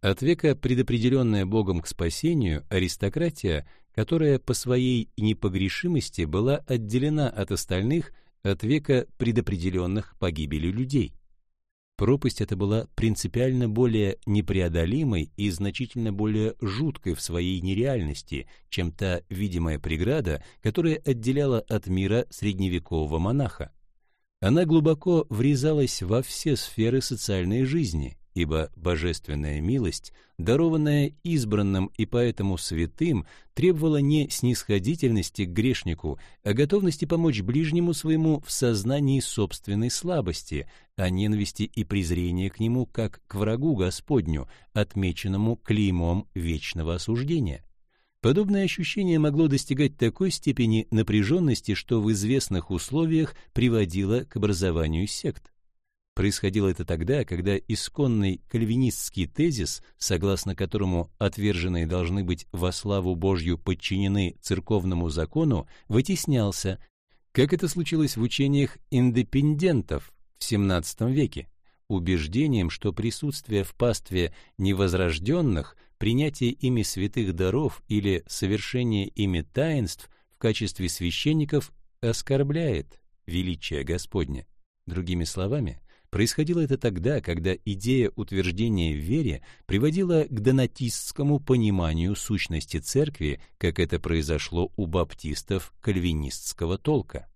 От века предопределенная Богом к спасению, аристократия, которая по своей непогрешимости была отделена от остальных, от века предопределенных погибели людей. Пропасть эта была принципиально более непреодолимой и значительно более жуткой в своей нереальности, чем та видимая преграда, которая отделяла от мира средневекового монаха. Она глубоко врезалась во все сферы социальной жизни, ибо божественная милость, дарованная избранным и поэтому святым, требовала не снисходительности к грешнику, а готовности помочь ближнему своему в сознании собственной слабости, а ненависти и презрения к нему как к врагу Господню, отмеченному клеймом вечного осуждения. Подобное ощущение могло достигать такой степени напряженности, что в известных условиях приводило к образованию сект. Происходило это тогда, когда исконный кальвинистский тезис, согласно которому отверженные должны быть во славу Божью подчинены церковному закону, вытеснялся, как это случилось в учениях индепендентов в XVII веке, убеждением, что присутствие в пастве невозрожденных, принятие ими святых даров или совершение ими таинств в качестве священников оскорбляет величие Господне. Другими словами, Происходило это тогда, когда идея утверждения в вере приводила к донатистскому пониманию сущности церкви, как это произошло у баптистов кальвинистского толка.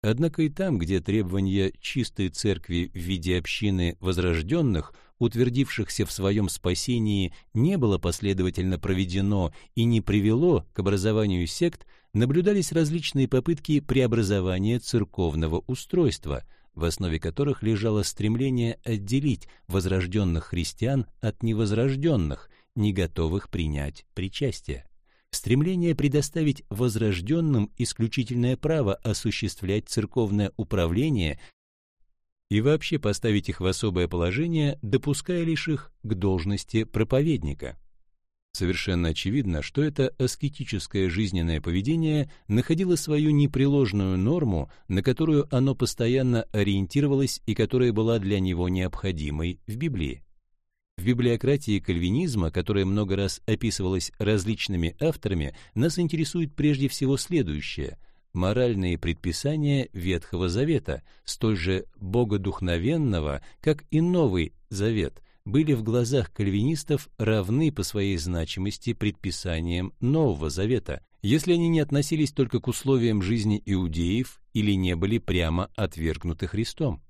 Однако и там, где требование чистой церкви в виде общины возрожденных, утвердившихся в своем спасении, не было последовательно проведено и не привело к образованию сект, наблюдались различные попытки преобразования церковного устройства – в основе которых лежало стремление отделить возрожденных христиан от невозрожденных, не готовых принять причастие. Стремление предоставить возрожденным исключительное право осуществлять церковное управление и вообще поставить их в особое положение, допуская лишь их к должности проповедника. Совершенно очевидно, что это аскетическое жизненное поведение находило свою непреложную норму, на которую оно постоянно ориентировалось и которая была для него необходимой в Библии. В библиократии кальвинизма, которая много раз описывалась различными авторами, нас интересует прежде всего следующее – моральные предписания Ветхого Завета, столь же богодухновенного, как и Новый Завет, были в глазах кальвинистов равны по своей значимости предписаниям Нового Завета, если они не относились только к условиям жизни иудеев или не были прямо отвергнуты Христом.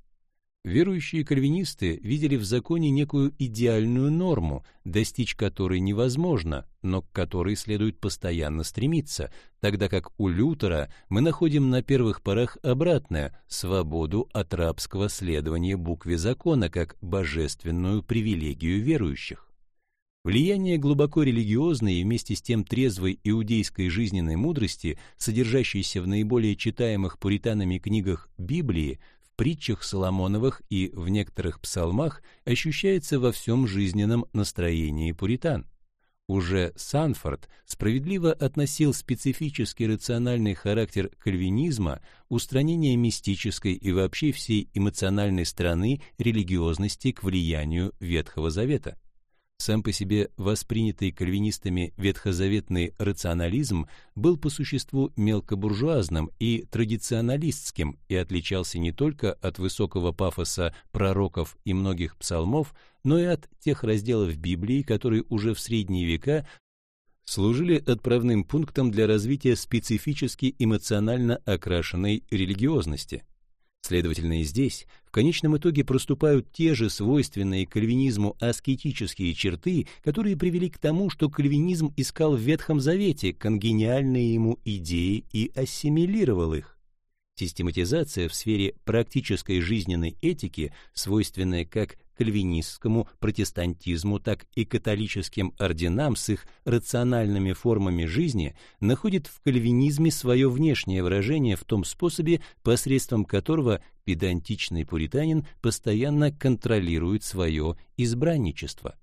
Верующие кальвинисты видели в законе некую идеальную норму, достичь которой невозможно, но к которой следует постоянно стремиться, тогда как у Лютера мы находим на первых порах обратное – свободу от рабского следования букве закона как божественную привилегию верующих. Влияние глубоко религиозной и вместе с тем трезвой иудейской жизненной мудрости, содержащейся в наиболее читаемых пуританами книгах Библии – притчах Соломоновых и в некоторых псалмах ощущается во всем жизненном настроении пуритан. Уже Санфорд справедливо относил специфический рациональный характер кальвинизма, устранение мистической и вообще всей эмоциональной стороны религиозности к влиянию Ветхого Завета. Сам по себе воспринятый кальвинистами ветхозаветный рационализм был по существу мелкобуржуазным и традиционалистским и отличался не только от высокого пафоса пророков и многих псалмов, но и от тех разделов Библии, которые уже в средние века служили отправным пунктом для развития специфически эмоционально окрашенной религиозности. Следовательно, и здесь в конечном итоге проступают те же свойственные кальвинизму аскетические черты, которые привели к тому, что кальвинизм искал в Ветхом Завете конгениальные ему идеи и ассимилировал их. Систематизация в сфере практической жизненной этики, свойственная как кальвинистскому протестантизму, так и католическим орденам с их рациональными формами жизни, находит в кальвинизме свое внешнее выражение в том способе, посредством которого педантичный пуританин постоянно контролирует свое избранничество.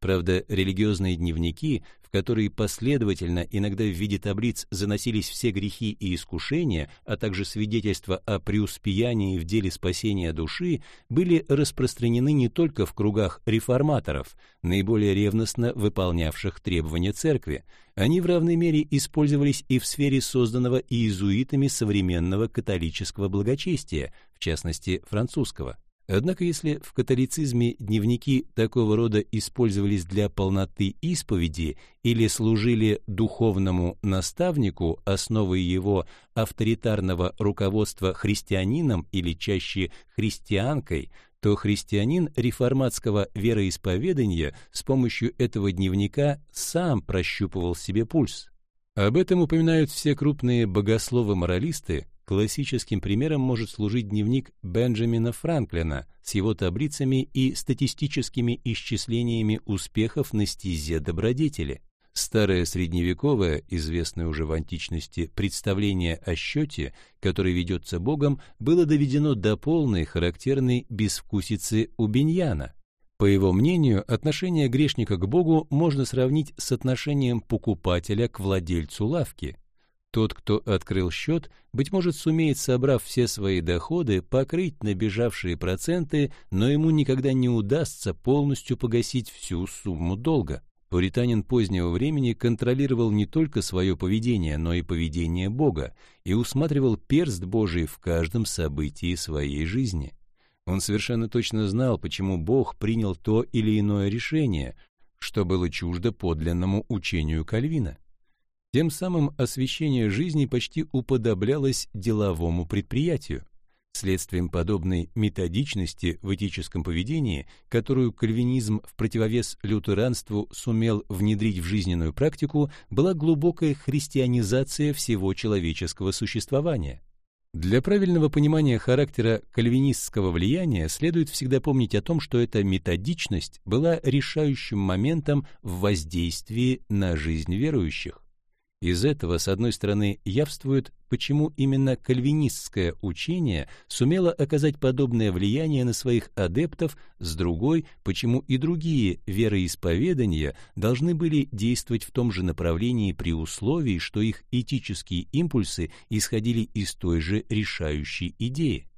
Правда, религиозные дневники, в которые последовательно, иногда в виде таблиц, заносились все грехи и искушения, а также свидетельства о преуспеянии в деле спасения души, были распространены не только в кругах реформаторов, наиболее ревностно выполнявших требования церкви. Они в равной мере использовались и в сфере созданного иезуитами современного католического благочестия, в частности, французского. Однако если в католицизме дневники такого рода использовались для полноты исповеди или служили духовному наставнику, основой его авторитарного руководства христианином или чаще христианкой, то христианин реформатского вероисповедания с помощью этого дневника сам прощупывал себе пульс. Об этом упоминают все крупные богословы-моралисты, Классическим примером может служить дневник Бенджамина Франклина с его таблицами и статистическими исчислениями успехов на стезе добродетели. Старое средневековое, известное уже в античности, представление о счете, который ведется Богом, было доведено до полной характерной безвкусицы у Беньяна. По его мнению, отношение грешника к Богу можно сравнить с отношением покупателя к владельцу лавки. Тот, кто открыл счет, быть может, сумеет, собрав все свои доходы, покрыть набежавшие проценты, но ему никогда не удастся полностью погасить всю сумму долга. Пуританин позднего времени контролировал не только свое поведение, но и поведение Бога и усматривал перст Божий в каждом событии своей жизни. Он совершенно точно знал, почему Бог принял то или иное решение, что было чуждо подлинному учению Кальвина. Тем самым освещение жизни почти уподоблялось деловому предприятию. Следствием подобной методичности в этическом поведении, которую кальвинизм в противовес лютеранству сумел внедрить в жизненную практику, была глубокая христианизация всего человеческого существования. Для правильного понимания характера кальвинистского влияния следует всегда помнить о том, что эта методичность была решающим моментом в воздействии на жизнь верующих. Из этого, с одной стороны, явствует, почему именно кальвинистское учение сумело оказать подобное влияние на своих адептов, с другой, почему и другие вероисповедания должны были действовать в том же направлении при условии, что их этические импульсы исходили из той же решающей идеи.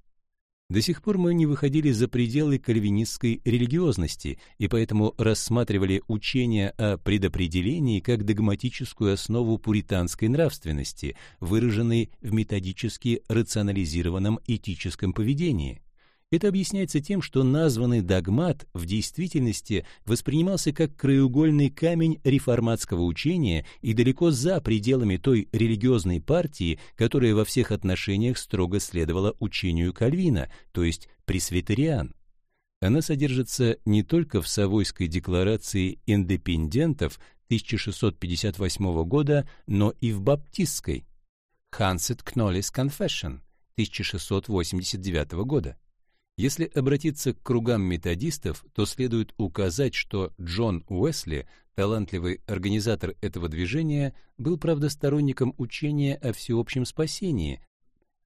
До сих пор мы не выходили за пределы кальвинистской религиозности и поэтому рассматривали учение о предопределении как догматическую основу пуританской нравственности, выраженной в методически рационализированном этическом поведении. Это объясняется тем, что названный догмат в действительности воспринимался как краеугольный камень реформатского учения и далеко за пределами той религиозной партии, которая во всех отношениях строго следовала учению Кальвина, то есть пресвитериан. Она содержится не только в Савойской декларации индепендентов 1658 года, но и в баптистской Hanset Knollis Confession 1689 года. Если обратиться к кругам методистов, то следует указать, что Джон Уэсли, талантливый организатор этого движения, был, правда, сторонником учения о всеобщем спасении.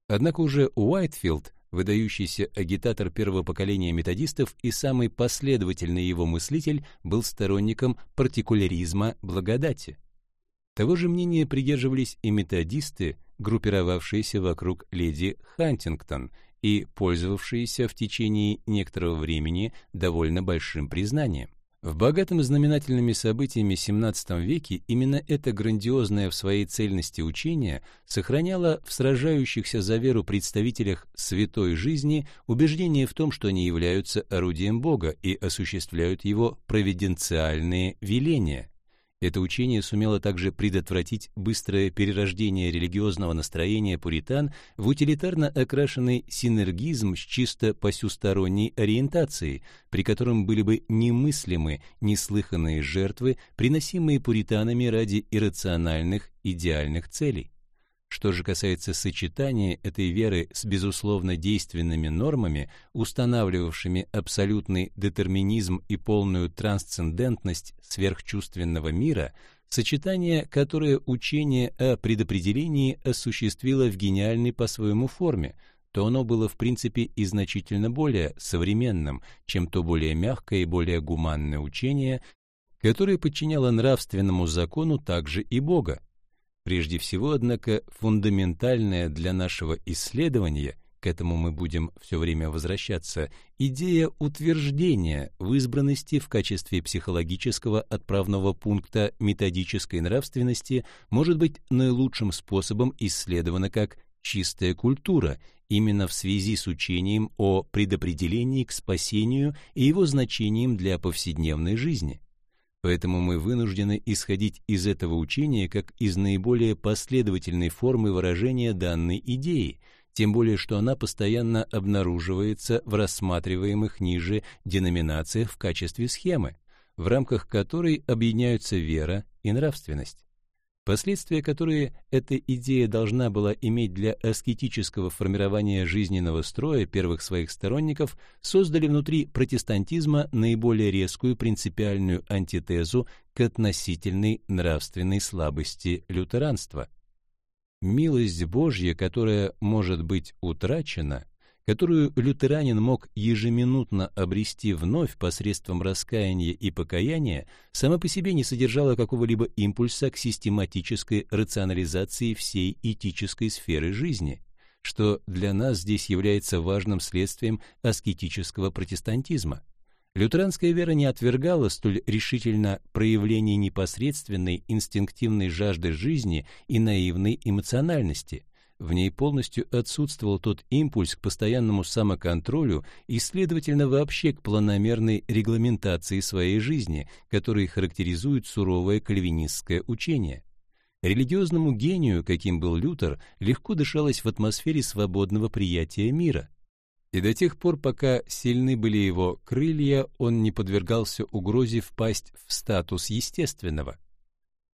Однако уже Уайтфилд, выдающийся агитатор первого поколения методистов и самый последовательный его мыслитель, был сторонником партикуляризма благодати. Того же мнения придерживались и методисты, группировавшиеся вокруг леди Хантингтон – и пользовавшиеся в течение некоторого времени довольно большим признанием. В богатом знаменательными событиями XVII веке именно это грандиозное в своей цельности учение сохраняло в сражающихся за веру представителях святой жизни убеждение в том, что они являются орудием Бога и осуществляют его провиденциальные веления – это учение сумело также предотвратить быстрое перерождение религиозного настроения пуритан в утилитарно окрашенный синергизм с чисто посюсторонней ориентацией, при котором были бы немыслимы неслыханные жертвы, приносимые пуританами ради иррациональных идеальных целей. Что же касается сочетания этой веры с безусловно действенными нормами, устанавливавшими абсолютный детерминизм и полную трансцендентность сверхчувственного мира, сочетание, которое учение о предопределении осуществило в гениальной по своему форме, то оно было в принципе и значительно более современным, чем то более мягкое и более гуманное учение, которая подчиняла нравственному закону также и Бога. Прежде всего, однако, фундаментальная для нашего исследования, к этому мы будем все время возвращаться, идея утверждения в избранности в качестве психологического отправного пункта методической нравственности может быть наилучшим способом исследована как чистая культура, именно в связи с учением о предопределении к спасению и его значением для повседневной жизни. Поэтому мы вынуждены исходить из этого учения как из наиболее последовательной формы выражения данной идеи, тем более что она постоянно обнаруживается в рассматриваемых ниже деноминациях в качестве схемы, в рамках которой объединяются вера и нравственность. Последствия, которые эта идея должна была иметь для аскетического формирования жизненного строя первых своих сторонников, создали внутри протестантизма наиболее резкую принципиальную антитезу к относительной нравственной слабости лютеранства. Милость Божья, которая может быть утрачена, которую лютеранин мог ежеминутно обрести вновь посредством раскаяния и покаяния, сама по себе не содержала какого-либо импульса к систематической рационализации всей этической сферы жизни, что для нас здесь является важным следствием аскетического протестантизма. Лютеранская вера не отвергала столь решительно проявление непосредственной инстинктивной жажды жизни и наивной эмоциональности – в ней полностью отсутствовал тот импульс к постоянному самоконтролю и, следовательно, вообще к планомерной регламентации своей жизни, который характеризует суровое кальвинистское учение. Религиозному гению, каким был Лютер, легко дышалось в атмосфере свободного приятия мира. И до тех пор, пока сильны были его крылья, он не подвергался угрозе впасть в статус естественного –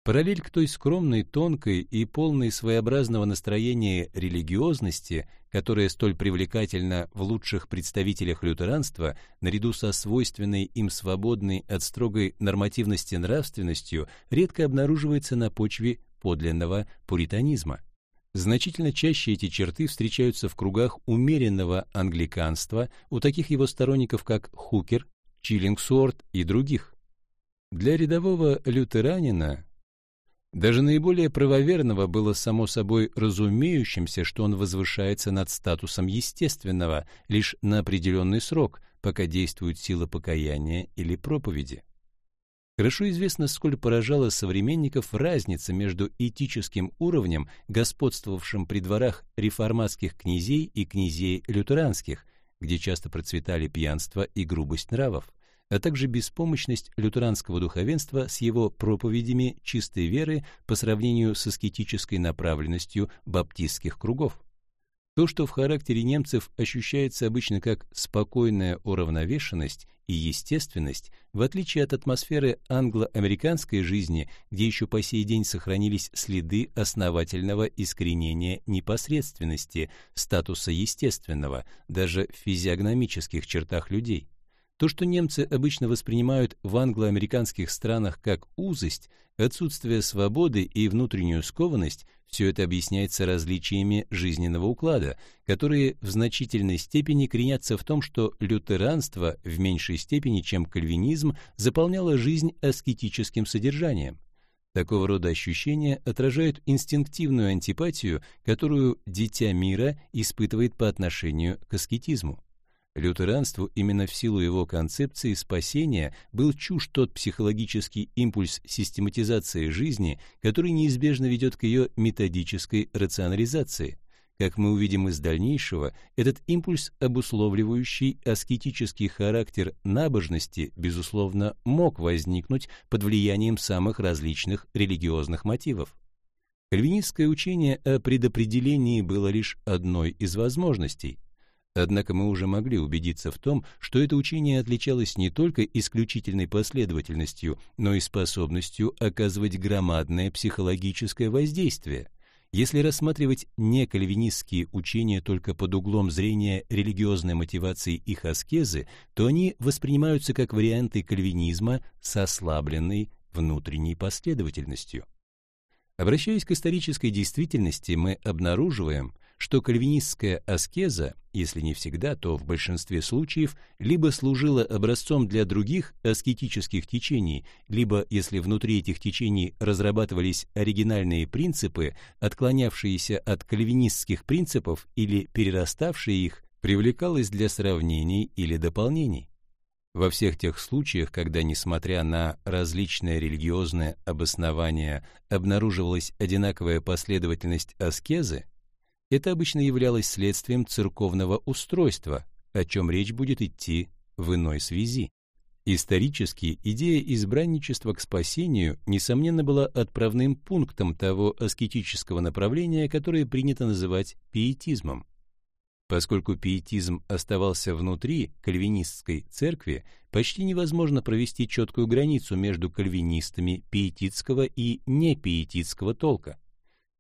Параллель к той скромной, тонкой и полной своеобразного настроения религиозности, которая столь привлекательна в лучших представителях лютеранства, наряду со свойственной им свободной от строгой нормативности нравственностью, редко обнаруживается на почве подлинного пуританизма. Значительно чаще эти черты встречаются в кругах умеренного англиканства у таких его сторонников, как Хукер, Чиллингсуорт и других. Для рядового лютеранина даже наиболее правоверного было само собой разумеющимся, что он возвышается над статусом естественного лишь на определенный срок, пока действует сила покаяния или проповеди. Хорошо известно, сколь поражала современников разница между этическим уровнем, господствовавшим при дворах реформатских князей и князей лютеранских, где часто процветали пьянство и грубость нравов, а также беспомощность лютеранского духовенства с его проповедями чистой веры по сравнению с аскетической направленностью баптистских кругов. То, что в характере немцев ощущается обычно как спокойная уравновешенность и естественность, в отличие от атмосферы англо-американской жизни, где еще по сей день сохранились следы основательного искоренения непосредственности, статуса естественного, даже в физиогномических чертах людей. То, что немцы обычно воспринимают в англо-американских странах как узость, отсутствие свободы и внутреннюю скованность, все это объясняется различиями жизненного уклада, которые в значительной степени коренятся в том, что лютеранство в меньшей степени, чем кальвинизм, заполняло жизнь аскетическим содержанием. Такого рода ощущения отражают инстинктивную антипатию, которую дитя мира испытывает по отношению к аскетизму. Лютеранству именно в силу его концепции спасения был чужд тот психологический импульс систематизации жизни, который неизбежно ведет к ее методической рационализации. Как мы увидим из дальнейшего, этот импульс, обусловливающий аскетический характер набожности, безусловно, мог возникнуть под влиянием самых различных религиозных мотивов. Кальвинистское учение о предопределении было лишь одной из возможностей – Однако мы уже могли убедиться в том, что это учение отличалось не только исключительной последовательностью, но и способностью оказывать громадное психологическое воздействие. Если рассматривать некальвинистские учения только под углом зрения религиозной мотивации их аскезы, то они воспринимаются как варианты кальвинизма с ослабленной внутренней последовательностью. Обращаясь к исторической действительности, мы обнаруживаем, что кальвинистская аскеза, если не всегда, то в большинстве случаев, либо служила образцом для других аскетических течений, либо, если внутри этих течений разрабатывались оригинальные принципы, отклонявшиеся от кальвинистских принципов или перераставшие их, привлекалась для сравнений или дополнений. Во всех тех случаях, когда, несмотря на различные религиозные обоснования, обнаруживалась одинаковая последовательность аскезы, это обычно являлось следствием церковного устройства, о чем речь будет идти в иной связи. Исторически идея избранничества к спасению, несомненно, была отправным пунктом того аскетического направления, которое принято называть пиетизмом. Поскольку пиетизм оставался внутри кальвинистской церкви, почти невозможно провести четкую границу между кальвинистами пиетитского и непиетитского толка.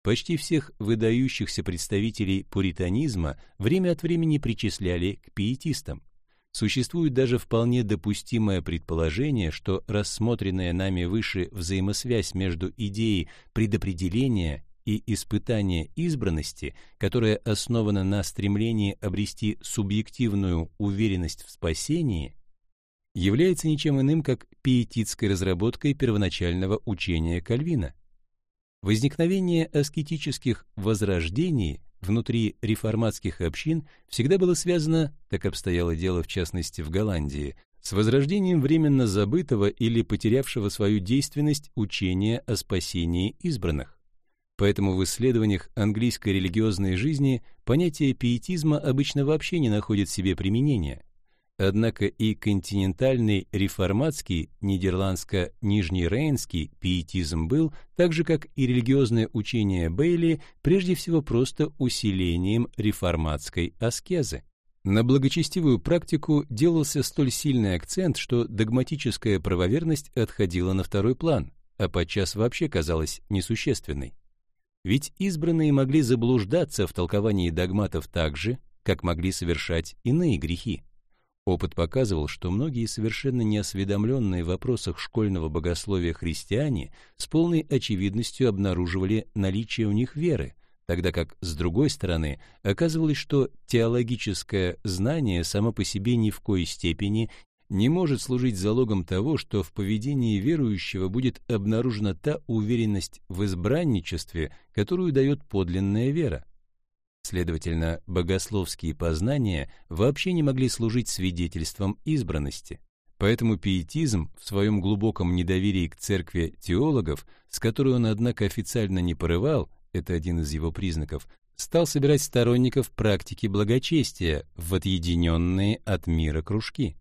Почти всех выдающихся представителей пуританизма время от времени причисляли к пиетистам. Существует даже вполне допустимое предположение, что рассмотренная нами выше взаимосвязь между идеей предопределения и испытание избранности, которое основано на стремлении обрести субъективную уверенность в спасении, является ничем иным, как пиетитской разработкой первоначального учения Кальвина. Возникновение аскетических возрождений внутри реформатских общин всегда было связано, так обстояло дело в частности в Голландии, с возрождением временно забытого или потерявшего свою действенность учения о спасении избранных. Поэтому в исследованиях английской религиозной жизни понятие пиетизма обычно вообще не находит себе применения. Однако и континентальный реформатский нидерландско-нижнерейнский пиетизм был, так же как и религиозное учение Бейли, прежде всего просто усилением реформатской аскезы. На благочестивую практику делался столь сильный акцент, что догматическая правоверность отходила на второй план, а подчас вообще казалась несущественной. Ведь избранные могли заблуждаться в толковании догматов так же, как могли совершать иные грехи. Опыт показывал, что многие совершенно неосведомленные в вопросах школьного богословия христиане с полной очевидностью обнаруживали наличие у них веры, тогда как, с другой стороны, оказывалось, что теологическое знание само по себе ни в коей степени не может служить залогом того, что в поведении верующего будет обнаружена та уверенность в избранничестве, которую дает подлинная вера. Следовательно, богословские познания вообще не могли служить свидетельством избранности. Поэтому пиетизм в своем глубоком недоверии к церкви теологов, с которой он, однако, официально не порывал, это один из его признаков, стал собирать сторонников практики благочестия в отъединенные от мира кружки.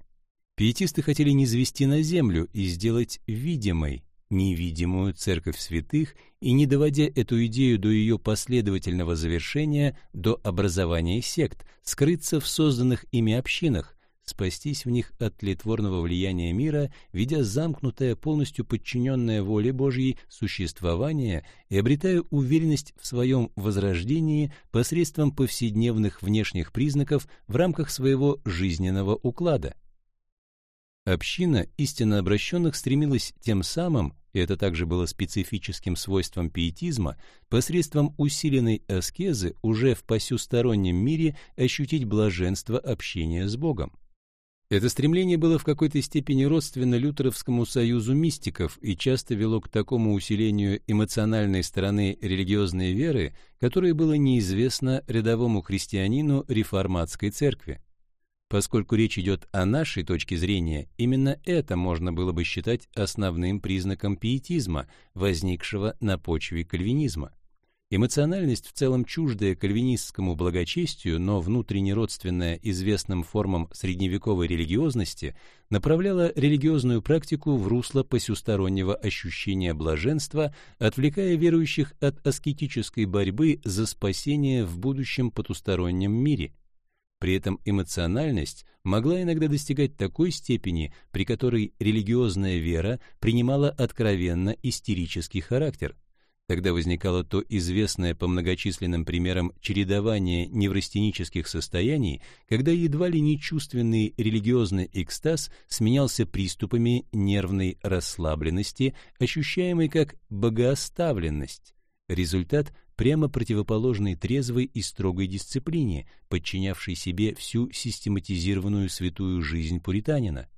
Пиетисты хотели низвести на землю и сделать видимой невидимую церковь святых и, не доводя эту идею до ее последовательного завершения, до образования сект, скрыться в созданных ими общинах, спастись в них от тлетворного влияния мира, ведя замкнутое, полностью подчиненное воле Божьей существование и обретая уверенность в своем возрождении посредством повседневных внешних признаков в рамках своего жизненного уклада. Община истинно обращенных стремилась тем самым, и это также было специфическим свойством пиетизма, посредством усиленной аскезы уже в посюстороннем мире ощутить блаженство общения с Богом. Это стремление было в какой-то степени родственно Лютеровскому союзу мистиков и часто вело к такому усилению эмоциональной стороны религиозной веры, которое было неизвестно рядовому христианину реформатской церкви. Поскольку речь идет о нашей точке зрения, именно это можно было бы считать основным признаком пиетизма, возникшего на почве кальвинизма. Эмоциональность, в целом чуждая кальвинистскому благочестию, но внутренне родственная известным формам средневековой религиозности, направляла религиозную практику в русло посюстороннего ощущения блаженства, отвлекая верующих от аскетической борьбы за спасение в будущем потустороннем мире – при этом эмоциональность могла иногда достигать такой степени, при которой религиозная вера принимала откровенно истерический характер. Тогда возникало то известное по многочисленным примерам чередование неврастенических состояний, когда едва ли не чувственный религиозный экстаз сменялся приступами нервной расслабленности, ощущаемой как богооставленность, результат прямо противоположной трезвой и строгой дисциплине, подчинявшей себе всю систематизированную святую жизнь пуританина.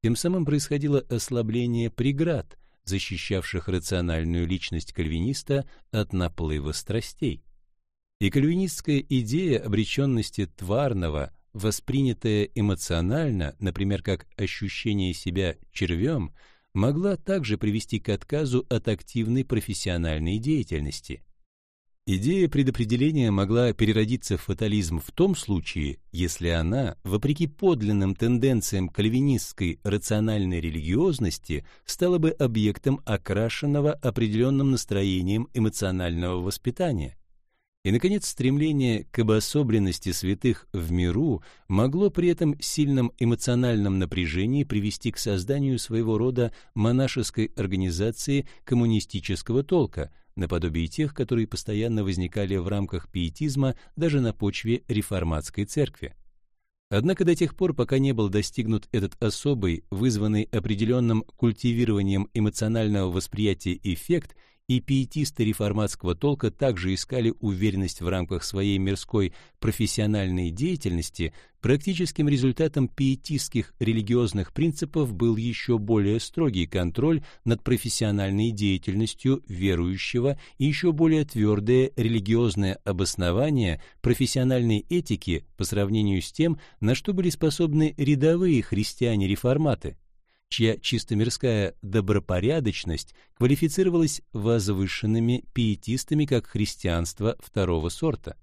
Тем самым происходило ослабление преград, защищавших рациональную личность кальвиниста от наплыва страстей. И кальвинистская идея обреченности тварного, воспринятая эмоционально, например, как ощущение себя червем, могла также привести к отказу от активной профессиональной деятельности. Идея предопределения могла переродиться в фатализм в том случае, если она, вопреки подлинным тенденциям кальвинистской рациональной религиозности, стала бы объектом окрашенного определенным настроением эмоционального воспитания. И, наконец, стремление к обособленности святых в миру могло при этом сильном эмоциональном напряжении привести к созданию своего рода монашеской организации коммунистического толка, наподобие тех, которые постоянно возникали в рамках пиетизма даже на почве реформатской церкви. Однако до тех пор, пока не был достигнут этот особый, вызванный определенным культивированием эмоционального восприятия эффект – и пиетисты реформатского толка также искали уверенность в рамках своей мирской профессиональной деятельности, практическим результатом пиетистских религиозных принципов был еще более строгий контроль над профессиональной деятельностью верующего и еще более твердое религиозное обоснование профессиональной этики по сравнению с тем, на что были способны рядовые христиане-реформаты чья чисто мирская добропорядочность квалифицировалась возвышенными пиетистами как христианство второго сорта.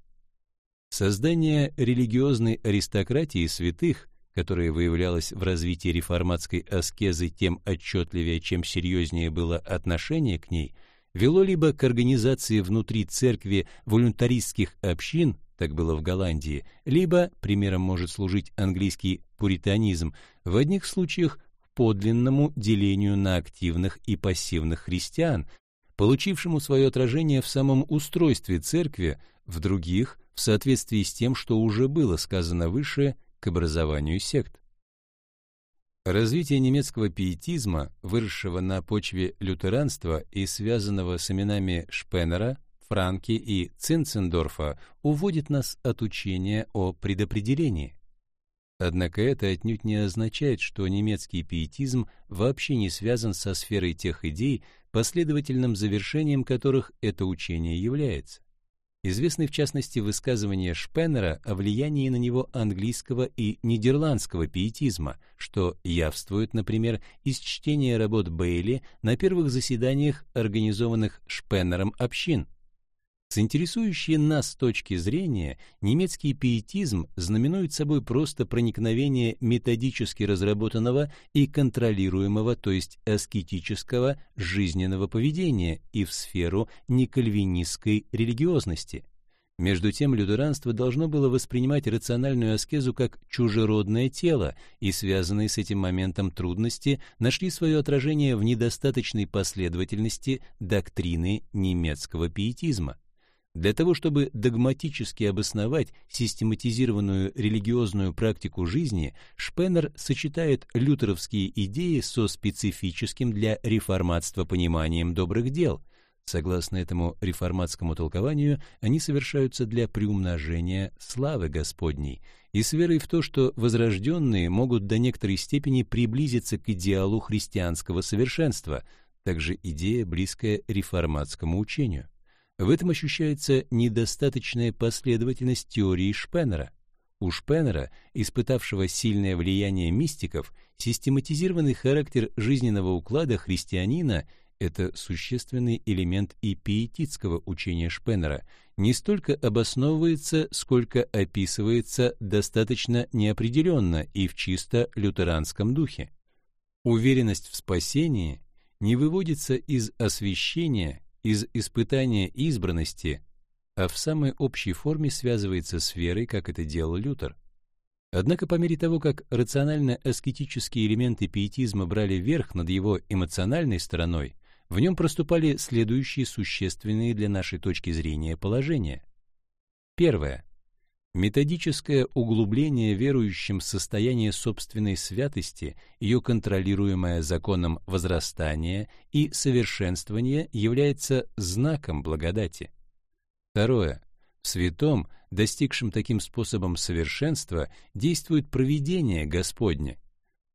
Создание религиозной аристократии святых, которая выявлялась в развитии реформатской аскезы тем отчетливее, чем серьезнее было отношение к ней, вело либо к организации внутри церкви волюнтаристских общин, так было в Голландии, либо, примером может служить английский пуританизм, в одних случаях подлинному делению на активных и пассивных христиан, получившему свое отражение в самом устройстве церкви, в других — в соответствии с тем, что уже было сказано выше, к образованию сект. Развитие немецкого пиетизма, выросшего на почве лютеранства и связанного с именами Шпеннера, Франки и Цинцендорфа, уводит нас от учения о предопределении. Однако это отнюдь не означает, что немецкий пиетизм вообще не связан со сферой тех идей, последовательным завершением которых это учение является. Известны в частности высказывания Шпеннера о влиянии на него английского и нидерландского пиетизма, что явствует, например, из чтения работ Бейли на первых заседаниях организованных Шпеннером общин – с интересующей нас точки зрения, немецкий пиетизм знаменует собой просто проникновение методически разработанного и контролируемого, то есть аскетического жизненного поведения и в сферу некальвинистской религиозности. Между тем, лютеранство должно было воспринимать рациональную аскезу как чужеродное тело, и связанные с этим моментом трудности нашли свое отражение в недостаточной последовательности доктрины немецкого пиетизма. Для того, чтобы догматически обосновать систематизированную религиозную практику жизни, Шпеннер сочетает лютеровские идеи со специфическим для реформатства пониманием добрых дел. Согласно этому реформатскому толкованию, они совершаются для приумножения славы Господней и с верой в то, что возрожденные могут до некоторой степени приблизиться к идеалу христианского совершенства, также идея, близкая реформатскому учению. В этом ощущается недостаточная последовательность теории Шпеннера. У Шпеннера, испытавшего сильное влияние мистиков, систематизированный характер жизненного уклада христианина – это существенный элемент и пиетитского учения Шпеннера, не столько обосновывается, сколько описывается достаточно неопределенно и в чисто лютеранском духе. Уверенность в спасении не выводится из освящения из испытания избранности, а в самой общей форме связывается с верой, как это делал Лютер. Однако по мере того, как рационально-аскетические элементы пиетизма брали верх над его эмоциональной стороной, в нем проступали следующие существенные для нашей точки зрения положения. Первое. Методическое углубление верующим состояния собственной святости, ее контролируемое законом возрастания и совершенствования является знаком благодати. Второе. В святом, достигшем таким способом совершенства, действует провидение Господне.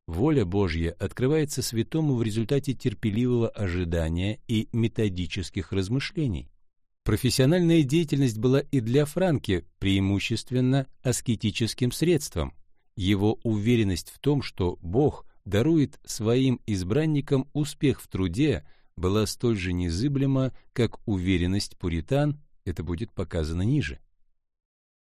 Воля Божья открывается святому в результате терпеливого ожидания и методических размышлений. Профессиональная деятельность была и для Франки преимущественно аскетическим средством. Его уверенность в том, что Бог дарует своим избранникам успех в труде, была столь же незыблема, как уверенность пуритан, это будет показано ниже.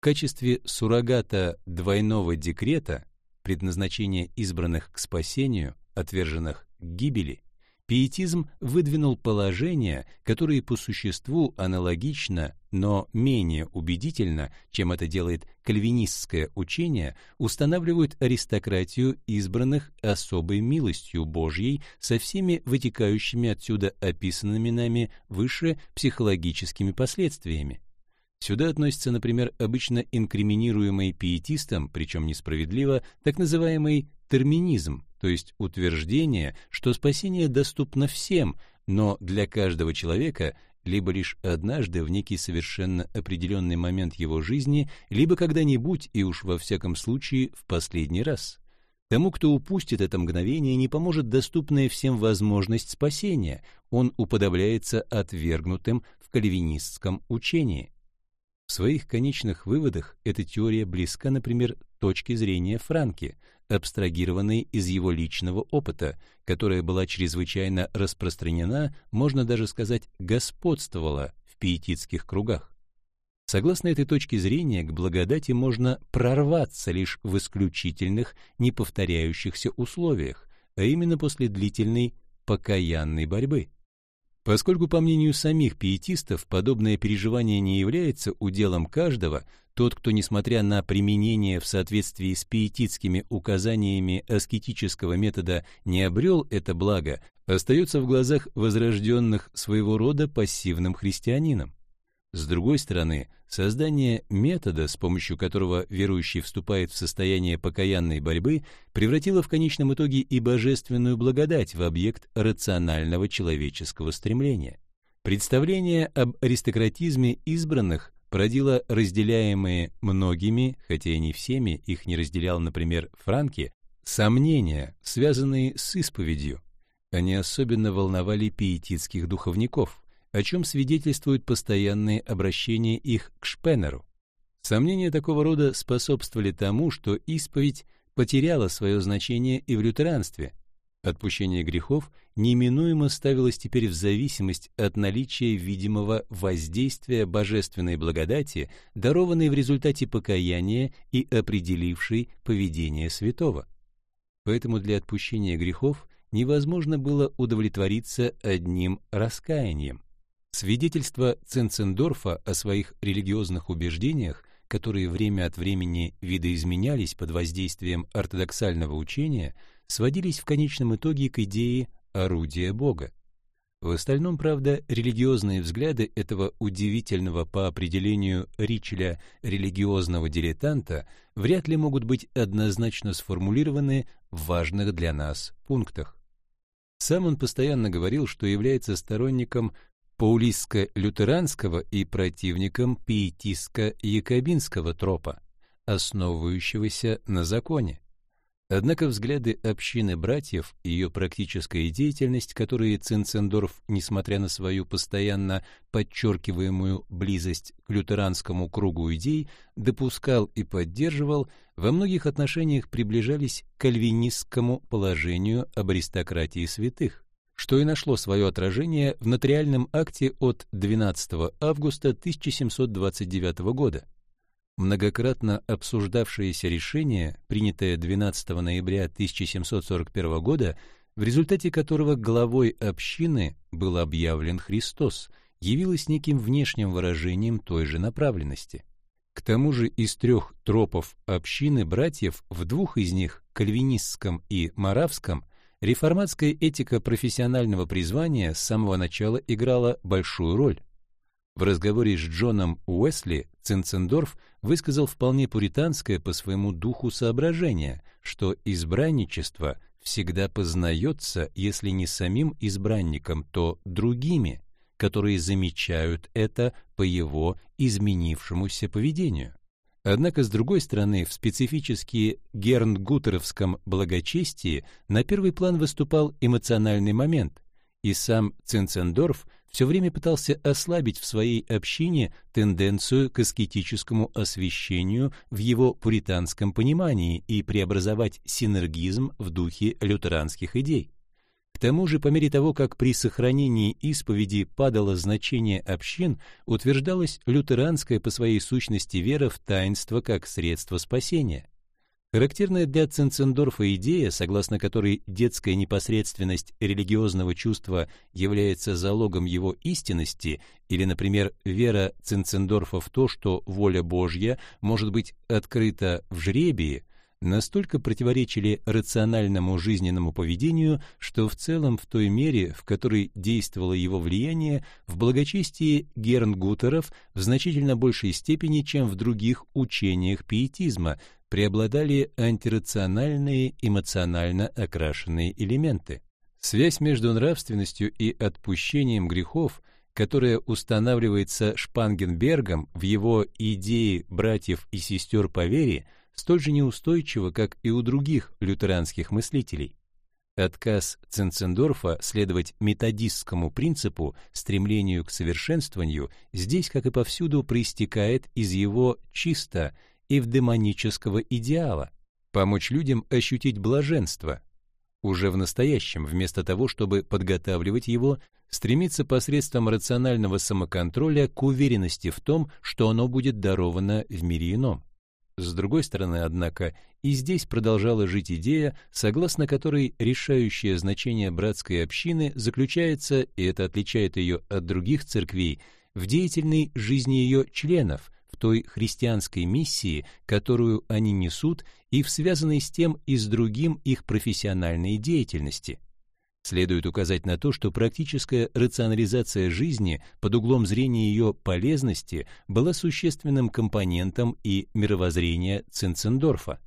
В качестве суррогата двойного декрета, предназначения избранных к спасению, отверженных к гибели, Пиетизм выдвинул положения, которые по существу аналогично, но менее убедительно, чем это делает кальвинистское учение, устанавливают аристократию избранных особой милостью Божьей со всеми вытекающими отсюда описанными нами выше психологическими последствиями. Сюда относится, например, обычно инкриминируемый пиетистом, причем несправедливо, так называемый терминизм, то есть утверждение, что спасение доступно всем, но для каждого человека либо лишь однажды в некий совершенно определенный момент его жизни, либо когда-нибудь и уж во всяком случае в последний раз. Тому, кто упустит это мгновение, не поможет доступная всем возможность спасения, он уподобляется отвергнутым в кальвинистском учении. В своих конечных выводах эта теория близка, например, точке зрения Франки, абстрагированной из его личного опыта, которая была чрезвычайно распространена, можно даже сказать, господствовала в пиетитских кругах. Согласно этой точке зрения, к благодати можно прорваться лишь в исключительных, неповторяющихся условиях, а именно после длительной покаянной борьбы. Поскольку, по мнению самих пиетистов, подобное переживание не является уделом каждого, тот, кто, несмотря на применение в соответствии с пиетитскими указаниями аскетического метода, не обрел это благо, остается в глазах возрожденных своего рода пассивным христианином. С другой стороны, создание метода, с помощью которого верующий вступает в состояние покаянной борьбы, превратило в конечном итоге и божественную благодать в объект рационального человеческого стремления. Представление об аристократизме избранных породило разделяемые многими, хотя и не всеми, их не разделял, например, Франки, сомнения, связанные с исповедью. Они особенно волновали пиетитских духовников о чем свидетельствуют постоянные обращения их к Шпеннеру. Сомнения такого рода способствовали тому, что исповедь потеряла свое значение и в лютеранстве. Отпущение грехов неминуемо ставилось теперь в зависимость от наличия видимого воздействия божественной благодати, дарованной в результате покаяния и определившей поведение святого. Поэтому для отпущения грехов невозможно было удовлетвориться одним раскаянием. Свидетельства Ценцендорфа о своих религиозных убеждениях, которые время от времени видоизменялись под воздействием ортодоксального учения, сводились в конечном итоге к идее орудия Бога. В остальном, правда, религиозные взгляды этого удивительного по определению Ричеля религиозного дилетанта вряд ли могут быть однозначно сформулированы в важных для нас пунктах. Сам он постоянно говорил, что является сторонником паулистско-лютеранского и противником пиетистско-якобинского тропа, основывающегося на законе. Однако взгляды общины братьев и ее практическая деятельность, которые Цинцендорф, несмотря на свою постоянно подчеркиваемую близость к лютеранскому кругу идей, допускал и поддерживал, во многих отношениях приближались к кальвинистскому положению об аристократии святых что и нашло свое отражение в нотариальном акте от 12 августа 1729 года. Многократно обсуждавшееся решение, принятое 12 ноября 1741 года, в результате которого главой общины был объявлен Христос, явилось неким внешним выражением той же направленности. К тому же из трех тропов общины братьев в двух из них, кальвинистском и маравском, Реформатская этика профессионального призвания с самого начала играла большую роль. В разговоре с Джоном Уэсли Цинцендорф высказал вполне пуританское по своему духу соображение, что избранничество всегда познается, если не самим избранником, то другими, которые замечают это по его изменившемуся поведению. Однако, с другой стороны, в специфически гернгутеровском благочестии на первый план выступал эмоциональный момент, и сам Цинцендорф все время пытался ослабить в своей общине тенденцию к аскетическому освещению в его пуританском понимании и преобразовать синергизм в духе лютеранских идей. К тому же, по мере того, как при сохранении исповеди падало значение общин, утверждалась лютеранская по своей сущности вера в таинство как средство спасения. Характерная для Ценцендорфа идея, согласно которой детская непосредственность религиозного чувства является залогом его истинности, или, например, вера Ценцендорфа в то, что воля Божья может быть открыта в жребии, настолько противоречили рациональному жизненному поведению, что в целом в той мере, в которой действовало его влияние, в благочестии Гернгутеров в значительно большей степени, чем в других учениях пиетизма, преобладали антирациональные эмоционально окрашенные элементы. Связь между нравственностью и отпущением грехов, которая устанавливается Шпангенбергом в его идее братьев и сестер по вере, столь же неустойчива, как и у других лютеранских мыслителей. Отказ Ценцендорфа следовать методистскому принципу, стремлению к совершенствованию, здесь, как и повсюду, проистекает из его чисто эвдемонического идеала – помочь людям ощутить блаженство, уже в настоящем, вместо того, чтобы подготавливать его, стремиться посредством рационального самоконтроля к уверенности в том, что оно будет даровано в мире ином. С другой стороны, однако, и здесь продолжала жить идея, согласно которой решающее значение братской общины заключается, и это отличает ее от других церквей, в деятельной жизни ее членов, в той христианской миссии, которую они несут, и в связанной с тем и с другим их профессиональной деятельности. Следует указать на то, что практическая рационализация жизни под углом зрения ее полезности была существенным компонентом и мировоззрения Цинцендорфа.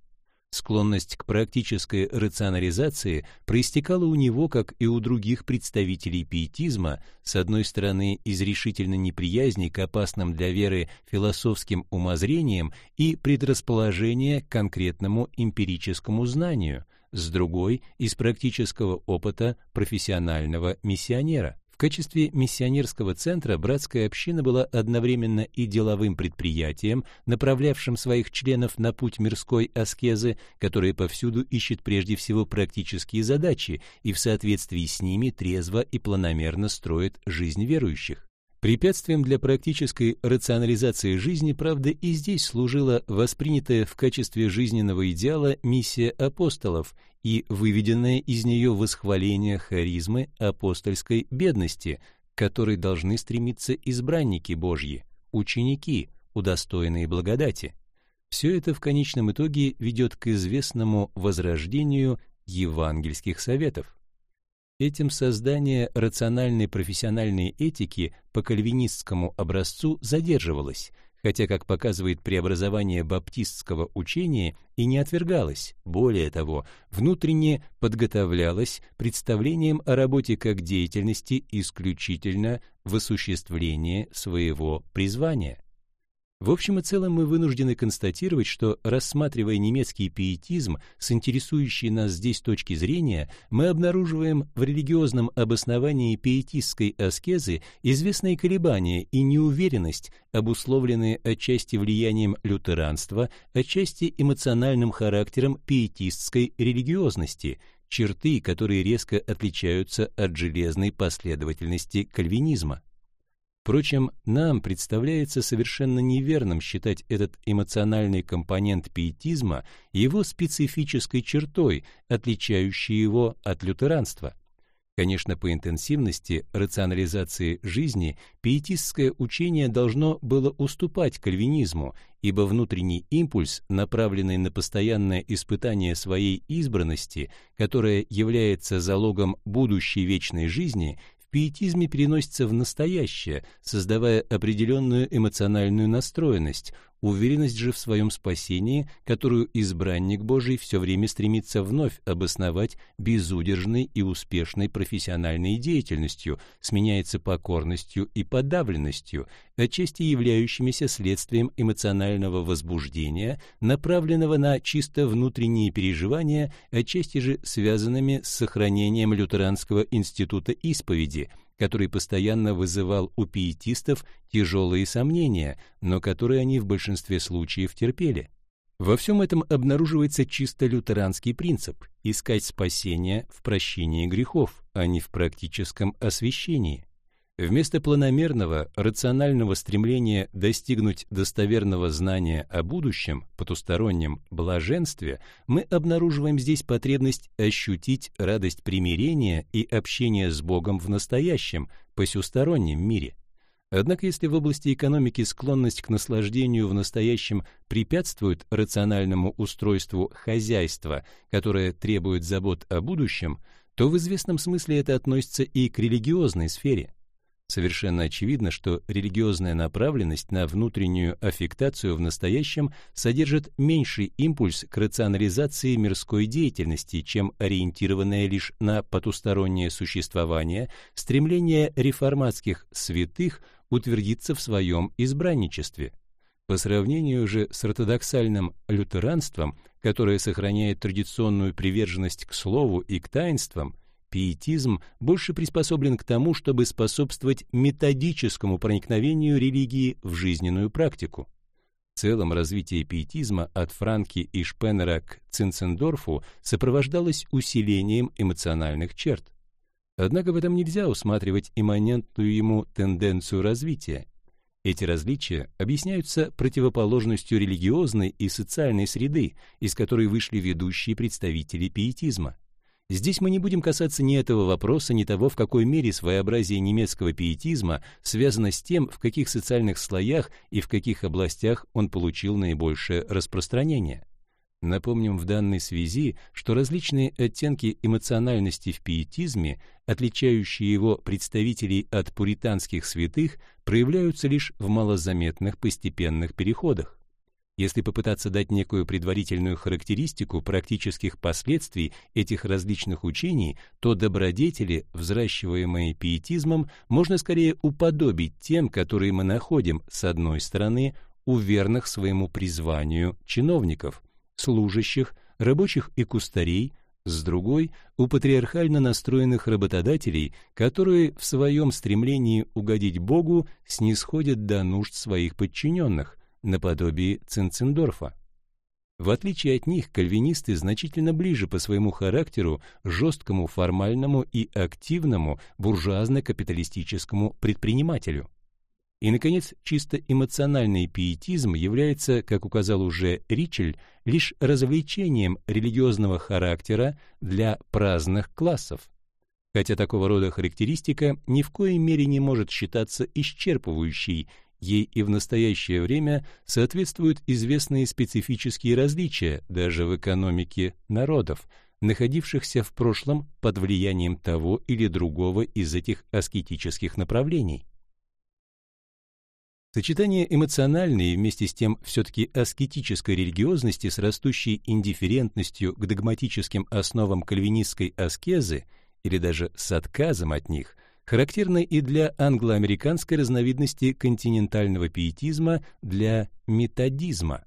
Склонность к практической рационализации проистекала у него, как и у других представителей пиетизма, с одной стороны, из решительной неприязни к опасным для веры философским умозрениям и предрасположения к конкретному эмпирическому знанию, с другой — из практического опыта профессионального миссионера. В качестве миссионерского центра братская община была одновременно и деловым предприятием, направлявшим своих членов на путь мирской аскезы, которая повсюду ищет прежде всего практические задачи и в соответствии с ними трезво и планомерно строит жизнь верующих. Препятствием для практической рационализации жизни, правда, и здесь служила воспринятая в качестве жизненного идеала миссия апостолов и выведенное из нее восхваление харизмы апостольской бедности, к которой должны стремиться избранники Божьи, ученики, удостоенные благодати. Все это в конечном итоге ведет к известному возрождению евангельских советов. Этим создание рациональной профессиональной этики по кальвинистскому образцу задерживалось, хотя, как показывает преобразование баптистского учения, и не отвергалось. Более того, внутренне подготовлялось представлением о работе как деятельности исключительно в осуществлении своего призвания. В общем и целом мы вынуждены констатировать, что, рассматривая немецкий пиетизм с интересующей нас здесь точки зрения, мы обнаруживаем в религиозном обосновании пиетистской аскезы известные колебания и неуверенность, обусловленные отчасти влиянием лютеранства, отчасти эмоциональным характером пиетистской религиозности – черты, которые резко отличаются от железной последовательности кальвинизма. Впрочем, нам представляется совершенно неверным считать этот эмоциональный компонент пиетизма его специфической чертой, отличающей его от лютеранства. Конечно, по интенсивности рационализации жизни пиетистское учение должно было уступать кальвинизму, ибо внутренний импульс, направленный на постоянное испытание своей избранности, которая является залогом будущей вечной жизни, пиетизме переносится в настоящее, создавая определенную эмоциональную настроенность, уверенность же в своем спасении, которую избранник Божий все время стремится вновь обосновать безудержной и успешной профессиональной деятельностью, сменяется покорностью и подавленностью, отчасти являющимися следствием эмоционального возбуждения, направленного на чисто внутренние переживания, отчасти же связанными с сохранением лютеранского института исповеди – который постоянно вызывал у пиетистов тяжелые сомнения, но которые они в большинстве случаев терпели. Во всем этом обнаруживается чисто лютеранский принцип – искать спасение в прощении грехов, а не в практическом освящении. Вместо планомерного, рационального стремления достигнуть достоверного знания о будущем, потустороннем блаженстве, мы обнаруживаем здесь потребность ощутить радость примирения и общения с Богом в настоящем, посюстороннем мире. Однако если в области экономики склонность к наслаждению в настоящем препятствует рациональному устройству хозяйства, которое требует забот о будущем, то в известном смысле это относится и к религиозной сфере. Совершенно очевидно, что религиозная направленность на внутреннюю аффектацию в настоящем содержит меньший импульс к рационализации мирской деятельности, чем ориентированная лишь на потустороннее существование, стремление реформатских святых утвердиться в своем избранничестве. По сравнению же с ортодоксальным лютеранством, которое сохраняет традиционную приверженность к слову и к таинствам, пиетизм больше приспособлен к тому, чтобы способствовать методическому проникновению религии в жизненную практику. В целом развитие пиетизма от Франки и Шпеннера к Цинцендорфу сопровождалось усилением эмоциональных черт. Однако в этом нельзя усматривать имманентную ему тенденцию развития. Эти различия объясняются противоположностью религиозной и социальной среды, из которой вышли ведущие представители пиетизма. Здесь мы не будем касаться ни этого вопроса, ни того, в какой мере своеобразие немецкого пиетизма связано с тем, в каких социальных слоях и в каких областях он получил наибольшее распространение. Напомним в данной связи, что различные оттенки эмоциональности в пиетизме, отличающие его представителей от пуританских святых, проявляются лишь в малозаметных постепенных переходах. Если попытаться дать некую предварительную характеристику практических последствий этих различных учений, то добродетели, взращиваемые пиетизмом, можно скорее уподобить тем, которые мы находим, с одной стороны, у верных своему призванию чиновников, служащих, рабочих и кустарей, с другой — у патриархально настроенных работодателей, которые в своем стремлении угодить Богу снисходят до нужд своих подчиненных — наподобие Цинцендорфа. В отличие от них, кальвинисты значительно ближе по своему характеру жесткому, формальному и активному буржуазно-капиталистическому предпринимателю. И, наконец, чисто эмоциональный пиетизм является, как указал уже Ричель, лишь развлечением религиозного характера для праздных классов. Хотя такого рода характеристика ни в коей мере не может считаться исчерпывающей Ей и в настоящее время соответствуют известные специфические различия даже в экономике народов, находившихся в прошлом под влиянием того или другого из этих аскетических направлений. Сочетание эмоциональной и вместе с тем все-таки аскетической религиозности с растущей индифферентностью к догматическим основам кальвинистской аскезы или даже с отказом от них – характерно и для англоамериканской разновидности континентального пиетизма для методизма.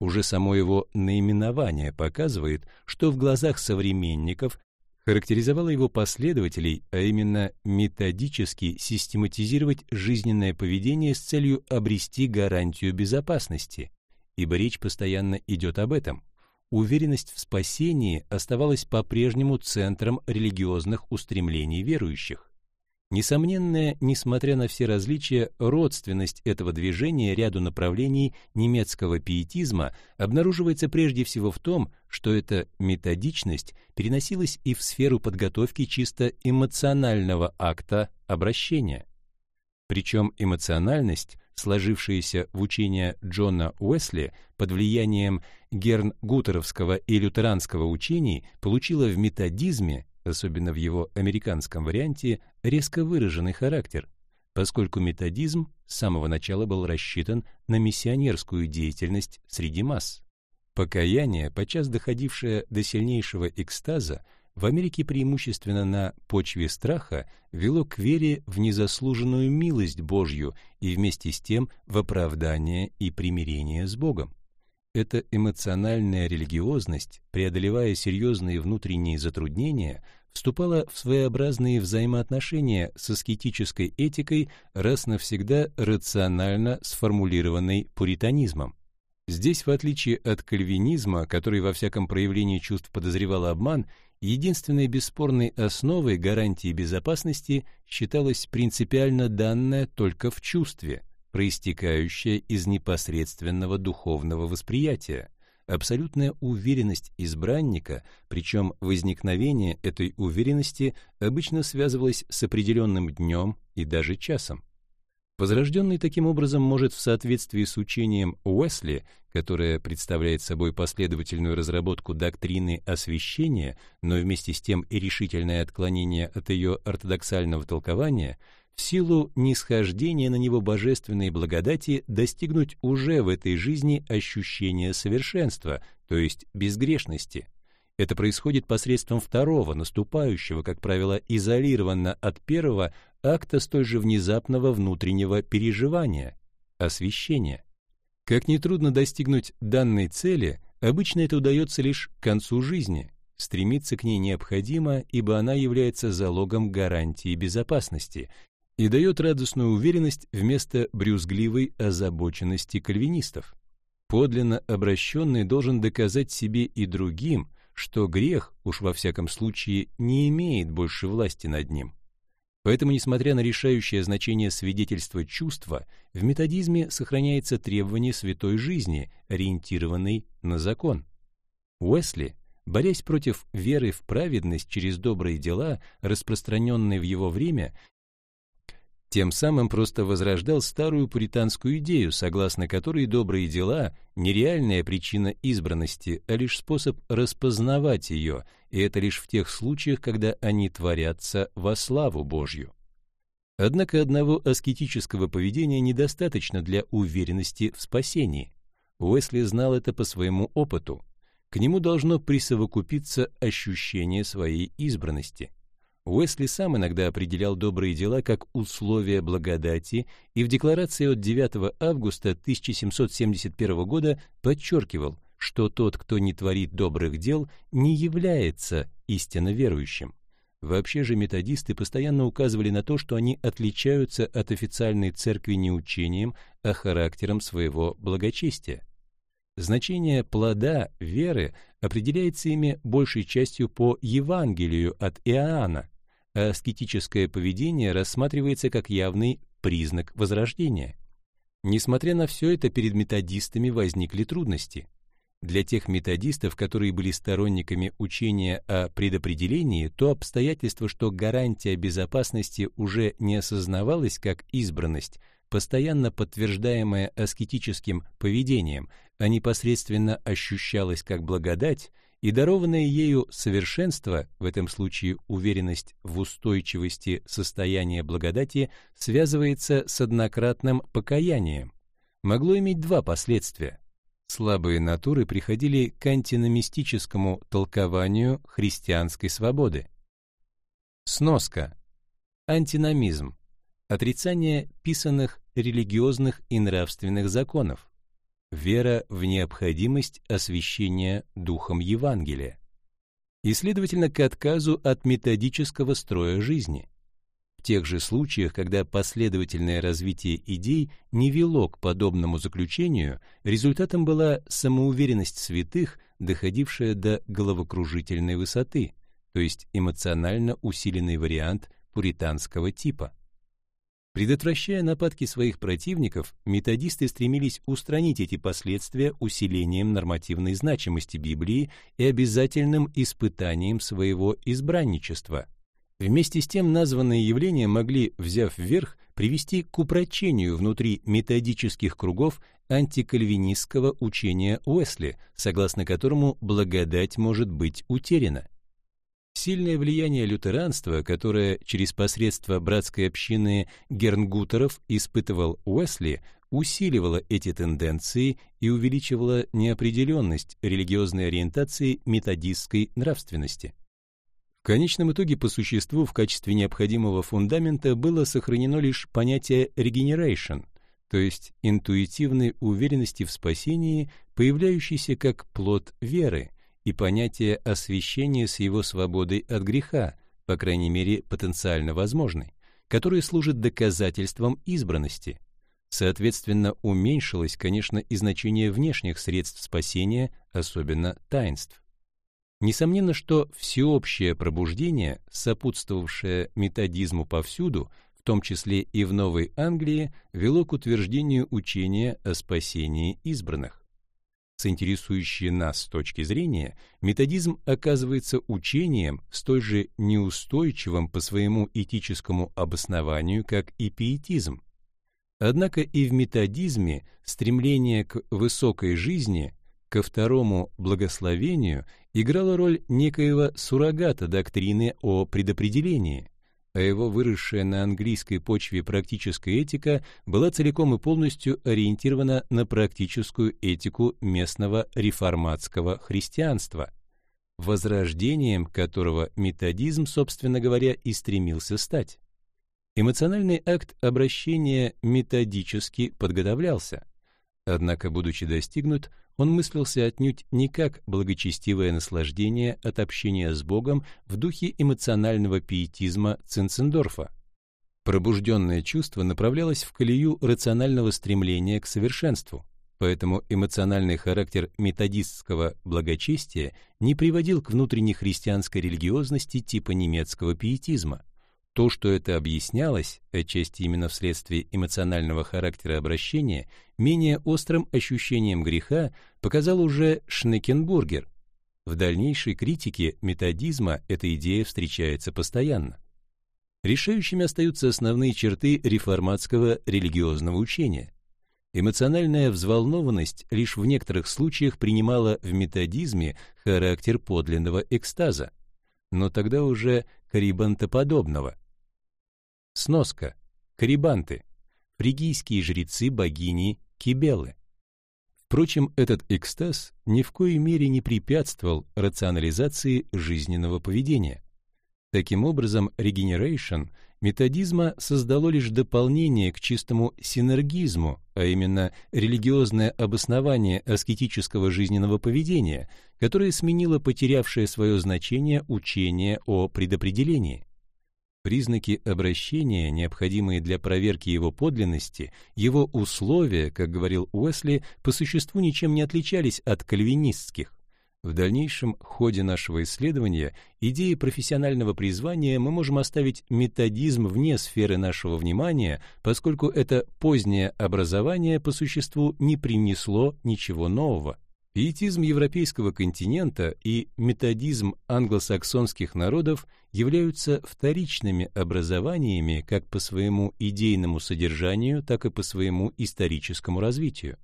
Уже само его наименование показывает, что в глазах современников характеризовало его последователей, а именно методически систематизировать жизненное поведение с целью обрести гарантию безопасности, ибо речь постоянно идет об этом. Уверенность в спасении оставалась по-прежнему центром религиозных устремлений верующих. Несомненная, несмотря на все различия, родственность этого движения ряду направлений немецкого пиетизма обнаруживается прежде всего в том, что эта методичность переносилась и в сферу подготовки чисто эмоционального акта обращения. Причем эмоциональность, сложившаяся в учение Джона Уэсли под влиянием герн-гутеровского и лютеранского учений, получила в методизме особенно в его американском варианте, резко выраженный характер. поскольку методизм с самого начала был рассчитан на миссионерскую деятельность среди масс. Покаяние, подчас доходившее до сильнейшего экстаза, в Америке преимущественно на почве страха вело к вере в незаслуженную милость Божью и вместе с тем в оправдание и примирение с Богом. Эта эмоциональная религиозность, преодолевая серьезные внутренние затруднения, вступала в своеобразные взаимоотношения с аскетической этикой, раз навсегда рационально сформулированной пуританизмом. Здесь, в отличие от кальвинизма, который во всяком проявлении чувств подозревал обман, единственной бесспорной основой гарантии безопасности считалась принципиально данная только в чувстве – проистекающая из непосредственного духовного восприятия, абсолютная уверенность избранника, причем возникновение этой уверенности обычно связывалось с определенным днем и даже часом. Возрожденный таким образом может в соответствии с учением Уэсли, которое представляет собой последовательную разработку доктрины освящения, но вместе с тем и решительное отклонение от ее ортодоксального толкования, в силу нисхождения на него божественной благодати достигнуть уже в этой жизни ощущения совершенства, то есть безгрешности. Это происходит посредством второго, наступающего, как правило, изолированно от первого акта столь же внезапного внутреннего переживания – освящения. Как нетрудно достигнуть данной цели, обычно это удается лишь к концу жизни. Стремиться к ней необходимо, ибо она является залогом гарантии безопасности, и дает радостную уверенность вместо брюзгливой озабоченности кальвинистов. Подлинно обращенный должен доказать себе и другим, что грех, уж во всяком случае, не имеет больше власти над ним. Поэтому, несмотря на решающее значение свидетельства чувства, в методизме сохраняется требование святой жизни, ориентированной на закон. Уэсли, борясь против веры в праведность через добрые дела, распространенные в его время, тем самым просто возрождал старую пуританскую идею, согласно которой добрые дела — не реальная причина избранности, а лишь способ распознавать ее, и это лишь в тех случаях, когда они творятся во славу Божью. Однако одного аскетического поведения недостаточно для уверенности в спасении. Уэсли знал это по своему опыту. К нему должно присовокупиться ощущение своей избранности. Уэсли сам иногда определял добрые дела как условия благодати и в декларации от 9 августа 1771 года подчеркивал, что тот, кто не творит добрых дел, не является истинно верующим. Вообще же методисты постоянно указывали на то, что они отличаются от официальной церкви не учением, а характером своего благочестия. Значение плода веры определяется ими большей частью по Евангелию от Иоанна, аскетическое поведение рассматривается как явный признак возрождения. Несмотря на все это, перед методистами возникли трудности. Для тех методистов, которые были сторонниками учения о предопределении, то обстоятельство, что гарантия безопасности уже не осознавалась как избранность, постоянно подтверждаемая аскетическим поведением, а непосредственно ощущалась как благодать – и дарованное ею совершенство, в этом случае уверенность в устойчивости состояния благодати, связывается с однократным покаянием, могло иметь два последствия. Слабые натуры приходили к антиномистическому толкованию христианской свободы. Сноска. Антиномизм. Отрицание писанных религиозных и нравственных законов вера в необходимость освящения духом Евангелия и, следовательно, к отказу от методического строя жизни. В тех же случаях, когда последовательное развитие идей не вело к подобному заключению, результатом была самоуверенность святых, доходившая до головокружительной высоты, то есть эмоционально усиленный вариант пуританского типа. Предотвращая нападки своих противников, методисты стремились устранить эти последствия усилением нормативной значимости Библии и обязательным испытанием своего избранничества. Вместе с тем названные явления могли, взяв вверх, привести к упрочению внутри методических кругов антикальвинистского учения Уэсли, согласно которому благодать может быть утеряна. Сильное влияние лютеранства, которое через посредство братской общины Гернгутеров испытывал Уэсли, усиливало эти тенденции и увеличивало неопределенность религиозной ориентации методистской нравственности. В конечном итоге по существу в качестве необходимого фундамента было сохранено лишь понятие regeneration, то есть интуитивной уверенности в спасении, появляющейся как плод веры, и понятие освящения с его свободой от греха, по крайней мере потенциально возможной, которое служит доказательством избранности. Соответственно, уменьшилось, конечно, и значение внешних средств спасения, особенно таинств. Несомненно, что всеобщее пробуждение, сопутствовавшее методизму повсюду, в том числе и в Новой Англии, вело к утверждению учения о спасении избранных. С интересующей нас точки зрения, методизм оказывается учением столь же неустойчивым по своему этическому обоснованию, как и пиетизм. Однако и в методизме стремление к высокой жизни, ко второму благословению играло роль некоего суррогата доктрины о предопределении – а его выросшая на английской почве практическая этика была целиком и полностью ориентирована на практическую этику местного реформатского христианства, возрождением которого методизм, собственно говоря, и стремился стать. Эмоциональный акт обращения методически подготовлялся, однако, будучи достигнут, он мыслился отнюдь не как благочестивое наслаждение от общения с Богом в духе эмоционального пиетизма Цинцендорфа. Пробужденное чувство направлялось в колею рационального стремления к совершенству, поэтому эмоциональный характер методистского благочестия не приводил к внутренней христианской религиозности типа немецкого пиетизма. То, что это объяснялось, отчасти именно вследствие эмоционального характера обращения, менее острым ощущением греха показал уже Шнекенбургер. В дальнейшей критике методизма эта идея встречается постоянно. Решающими остаются основные черты реформатского религиозного учения. Эмоциональная взволнованность лишь в некоторых случаях принимала в методизме характер подлинного экстаза, но тогда уже карибантоподобного – Сноска. Карибанты. Фригийские жрецы богини Кибелы. Впрочем, этот экстаз ни в коей мере не препятствовал рационализации жизненного поведения. Таким образом, регенерейшн методизма создало лишь дополнение к чистому синергизму, а именно религиозное обоснование аскетического жизненного поведения, которое сменило потерявшее свое значение учение о предопределении. Признаки обращения, необходимые для проверки его подлинности, его условия, как говорил Уэсли, по существу ничем не отличались от кальвинистских. В дальнейшем ходе нашего исследования идеи профессионального призвания мы можем оставить методизм вне сферы нашего внимания, поскольку это позднее образование по существу не принесло ничего нового. Пиетизм европейского континента и методизм англосаксонских народов являются вторичными образованиями как по своему идейному содержанию, так и по своему историческому развитию.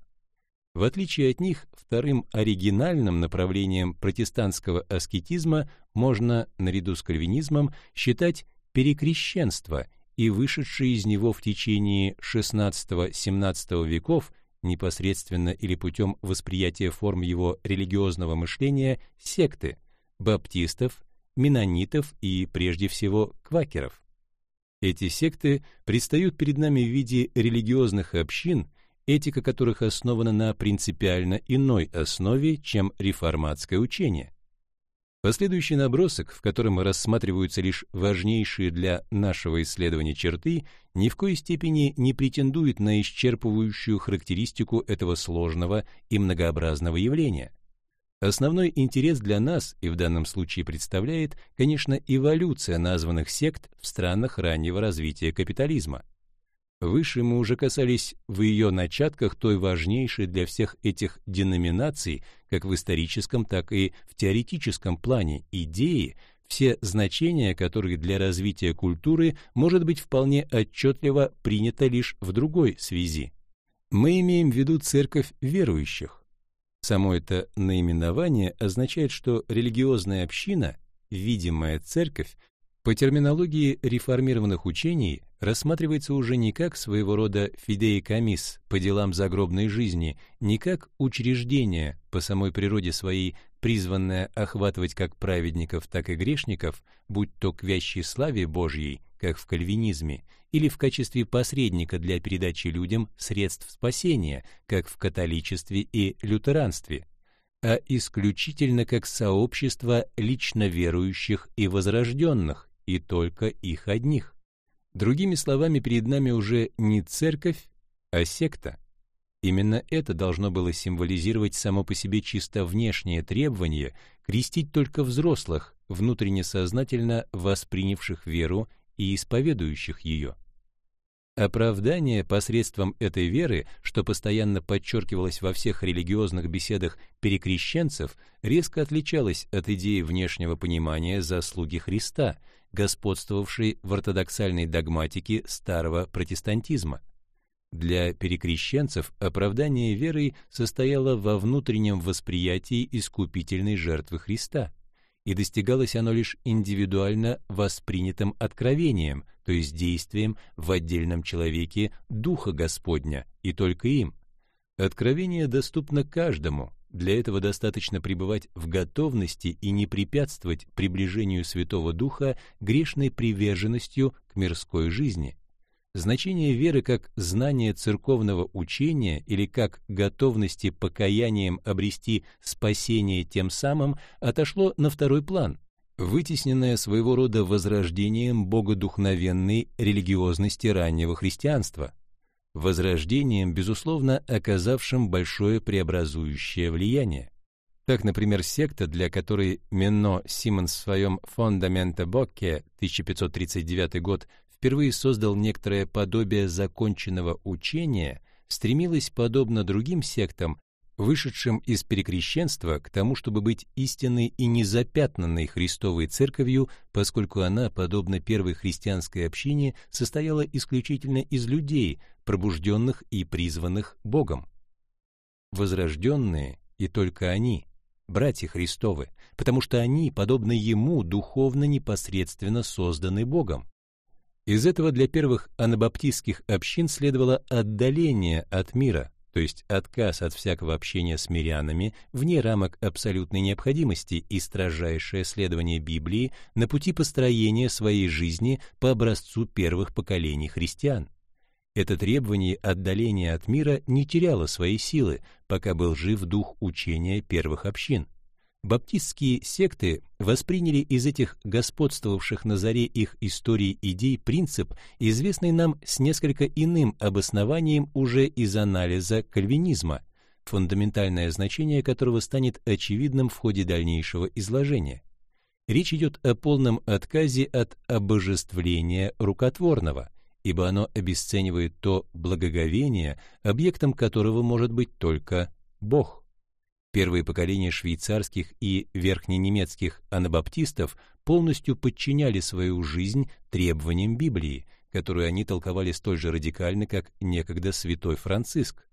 В отличие от них, вторым оригинальным направлением протестантского аскетизма можно, наряду с кальвинизмом, считать перекрещенство и вышедшие из него в течение XVI-XVII веков – непосредственно или путем восприятия форм его религиозного мышления, секты, баптистов, менонитов и, прежде всего, квакеров. Эти секты предстают перед нами в виде религиозных общин, этика которых основана на принципиально иной основе, чем реформатское учение. Последующий набросок, в котором рассматриваются лишь важнейшие для нашего исследования черты, ни в коей степени не претендует на исчерпывающую характеристику этого сложного и многообразного явления. Основной интерес для нас и в данном случае представляет, конечно, эволюция названных сект в странах раннего развития капитализма. Выше мы уже касались в ее начатках той важнейшей для всех этих деноминаций, как в историческом, так и в теоретическом плане, идеи, все значения которых для развития культуры может быть вполне отчетливо принято лишь в другой связи. Мы имеем в виду церковь верующих. Само это наименование означает, что религиозная община видимая церковь по терминологии реформированных учений рассматривается уже не как своего рода фидеикомис по делам загробной жизни, не как учреждение по самой природе своей, призванное охватывать как праведников, так и грешников, будь то к вящей славе Божьей, как в кальвинизме, или в качестве посредника для передачи людям средств спасения, как в католичестве и лютеранстве, а исключительно как сообщество лично верующих и возрожденных, и только их одних. Другими словами, перед нами уже не церковь, а секта. Именно это должно было символизировать само по себе чисто внешнее требование крестить только взрослых, внутренне сознательно воспринявших веру и исповедующих ее. Оправдание посредством этой веры, что постоянно подчеркивалось во всех религиозных беседах перекрещенцев, резко отличалось от идеи внешнего понимания заслуги Христа, господствовавшей в ортодоксальной догматике старого протестантизма. Для перекрещенцев оправдание верой состояло во внутреннем восприятии искупительной жертвы Христа и достигалось оно лишь индивидуально воспринятым откровением, то есть действием в отдельном человеке Духа Господня, и только им. Откровение доступно каждому, для этого достаточно пребывать в готовности и не препятствовать приближению Святого Духа грешной приверженностью к мирской жизни. Значение веры как знание церковного учения или как готовности покаянием обрести спасение тем самым отошло на второй план, вытесненное своего рода возрождением богодухновенной религиозности раннего христианства, возрождением, безусловно, оказавшим большое преобразующее влияние. Так, например, секта, для которой Менно Симонс в своем «Фондаменте Бокке» 1539 год впервые создал некоторое подобие законченного учения, стремилась, подобно другим сектам, вышедшим из перекрещенства, к тому, чтобы быть истинной и незапятнанной Христовой Церковью, поскольку она, подобно первой христианской общине, состояла исключительно из людей, пробужденных и призванных Богом. Возрожденные, и только они, братья Христовы, потому что они, подобно Ему, духовно непосредственно созданы Богом. Из этого для первых анабаптистских общин следовало отдаление от мира, то есть отказ от всякого общения с мирянами вне рамок абсолютной необходимости и строжайшее следование Библии на пути построения своей жизни по образцу первых поколений христиан. Это требование отдаления от мира не теряло своей силы, пока был жив дух учения первых общин. Баптистские секты восприняли из этих господствовавших на заре их истории идей принцип, известный нам с несколько иным обоснованием уже из анализа кальвинизма, фундаментальное значение которого станет очевидным в ходе дальнейшего изложения. Речь идет о полном отказе от обожествления рукотворного, ибо оно обесценивает то благоговение, объектом которого может быть только Бог. Первые поколения швейцарских и верхненемецких анабаптистов полностью подчиняли свою жизнь требованиям Библии, которую они толковали столь же радикально, как некогда святой Франциск.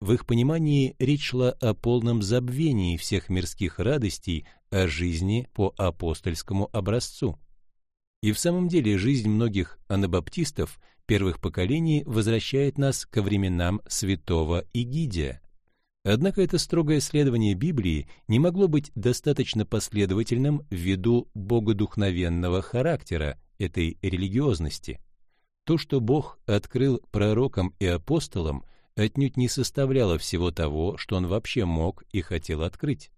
В их понимании речь шла о полном забвении всех мирских радостей, о жизни по апостольскому образцу. И в самом деле жизнь многих анабаптистов первых поколений возвращает нас ко временам святого Игидия. Однако это строгое следование Библии не могло быть достаточно последовательным ввиду богодухновенного характера этой религиозности. То, что Бог открыл пророкам и апостолам, отнюдь не составляло всего того, что он вообще мог и хотел открыть.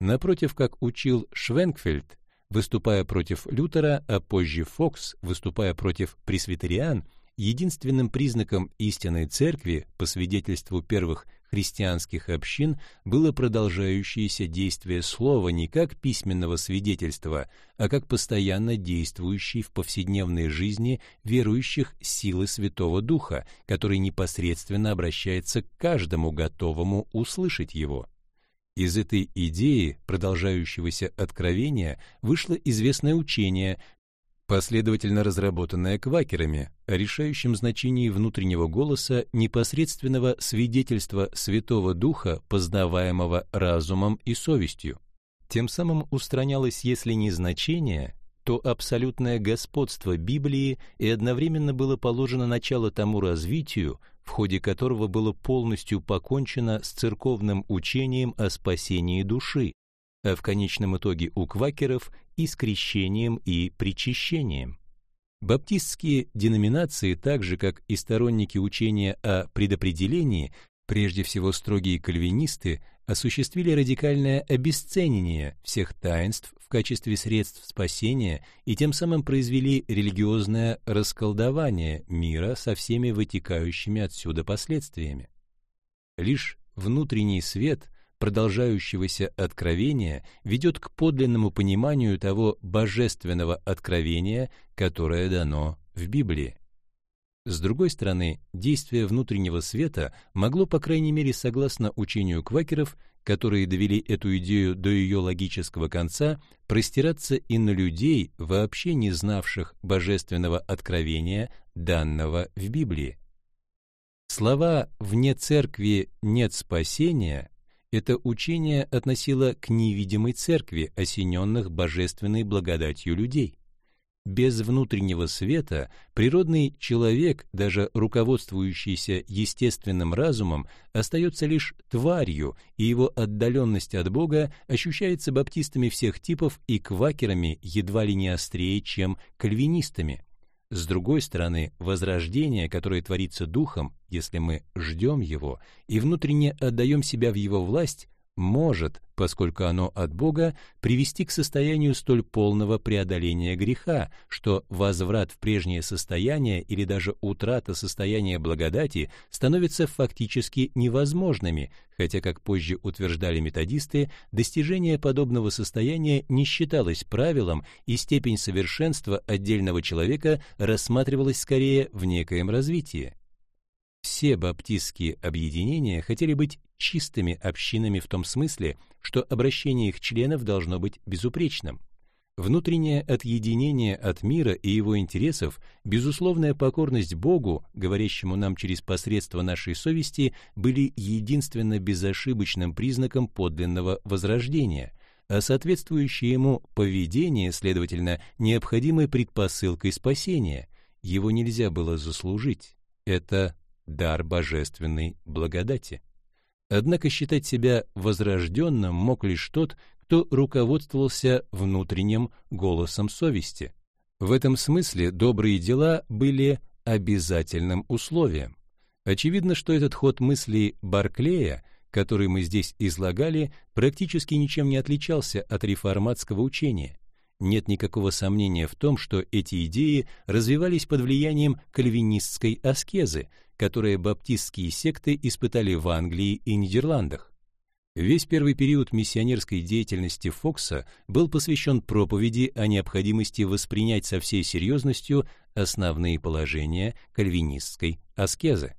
Напротив, как учил Швенкфельд, выступая против Лютера, а позже Фокс, выступая против пресвитериан, единственным признаком истинной церкви, по свидетельству первых христианских общин было продолжающееся действие слова не как письменного свидетельства, а как постоянно действующий в повседневной жизни верующих силы Святого Духа, который непосредственно обращается к каждому готовому услышать его. Из этой идеи продолжающегося откровения вышло известное учение, последовательно разработанная квакерами, о решающем значении внутреннего голоса непосредственного свидетельства Святого Духа, познаваемого разумом и совестью. Тем самым устранялось, если не значение, то абсолютное господство Библии и одновременно было положено начало тому развитию, в ходе которого было полностью покончено с церковным учением о спасении души, а в конечном итоге у квакеров и с крещением и причащением. Баптистские деноминации, так же как и сторонники учения о предопределении, прежде всего строгие кальвинисты, осуществили радикальное обесценение всех таинств качестве средств спасения и тем самым произвели религиозное расколдование мира со всеми вытекающими отсюда последствиями. Лишь внутренний свет продолжающегося откровения ведет к подлинному пониманию того божественного откровения, которое дано в Библии. С другой стороны, действие внутреннего света могло, по крайней мере, согласно учению квакеров, которые довели эту идею до ее логического конца, простираться и на людей, вообще не знавших божественного откровения, данного в Библии. Слова «вне церкви нет спасения» это учение относило к невидимой церкви, осененных божественной благодатью людей. Без внутреннего света природный человек, даже руководствующийся естественным разумом, остается лишь тварью, и его отдаленность от Бога ощущается баптистами всех типов и квакерами едва ли не острее, чем кальвинистами. С другой стороны, возрождение, которое творится духом, если мы ждем его и внутренне отдаем себя в его власть, может, поскольку оно от Бога, привести к состоянию столь полного преодоления греха, что возврат в прежнее состояние или даже утрата состояния благодати становятся фактически невозможными, хотя, как позже утверждали методисты, достижение подобного состояния не считалось правилом, и степень совершенства отдельного человека рассматривалась скорее в некоем развитии. Все баптистские объединения хотели быть чистыми общинами в том смысле, что обращение их членов должно быть безупречным. Внутреннее отъединение от мира и его интересов, безусловная покорность Богу, говорящему нам через посредство нашей совести, были единственно безошибочным признаком подлинного возрождения, а соответствующее ему поведение, следовательно, необходимой предпосылкой спасения. Его нельзя было заслужить. Это дар божественной благодати. Однако считать себя возрожденным мог лишь тот, кто руководствовался внутренним голосом совести. В этом смысле добрые дела были обязательным условием. Очевидно, что этот ход мысли Барклея, который мы здесь излагали, практически ничем не отличался от реформатского учения. Нет никакого сомнения в том, что эти идеи развивались под влиянием кальвинистской аскезы, которые баптистские секты испытали в Англии и Нидерландах. Весь первый период миссионерской деятельности Фокса был посвящен проповеди о необходимости воспринять со всей серьезностью основные положения кальвинистской аскезы.